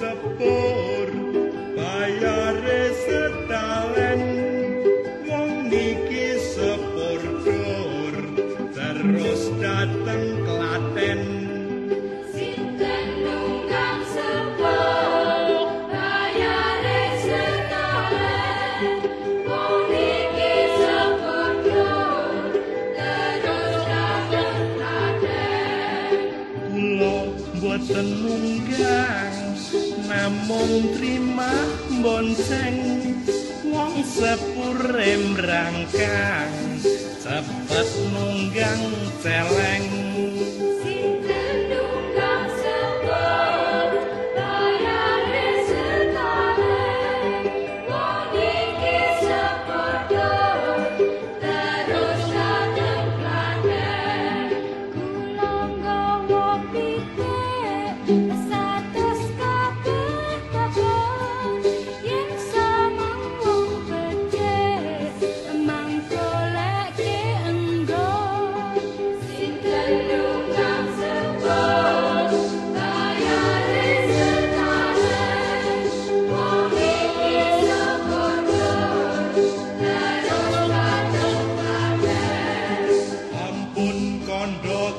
disappear. amung trima bonceng wong sepure mrangkang cepet nunggang celeng.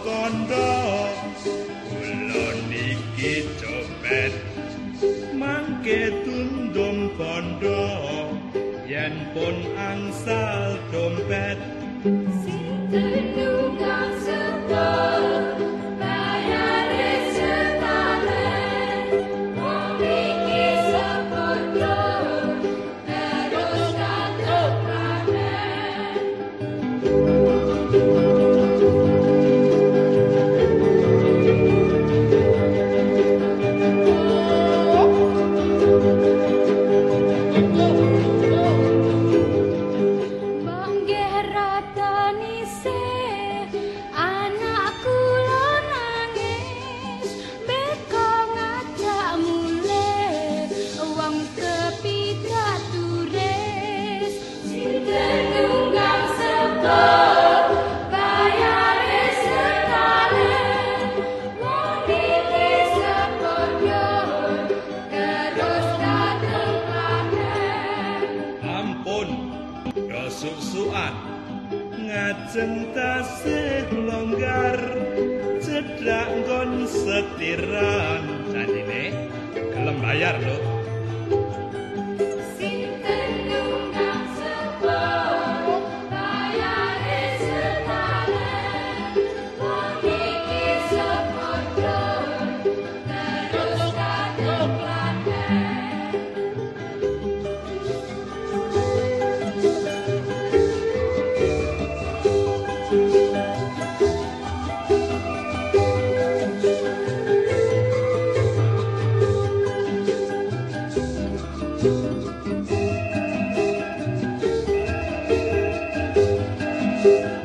kondo. Kula niki copet. Mangke tundum pondo yen pun angsal dompet. Sing Ya Rasusuan ngajeng tasih longgar cedhak nggon setiran. Janine gelem bayar lho thank you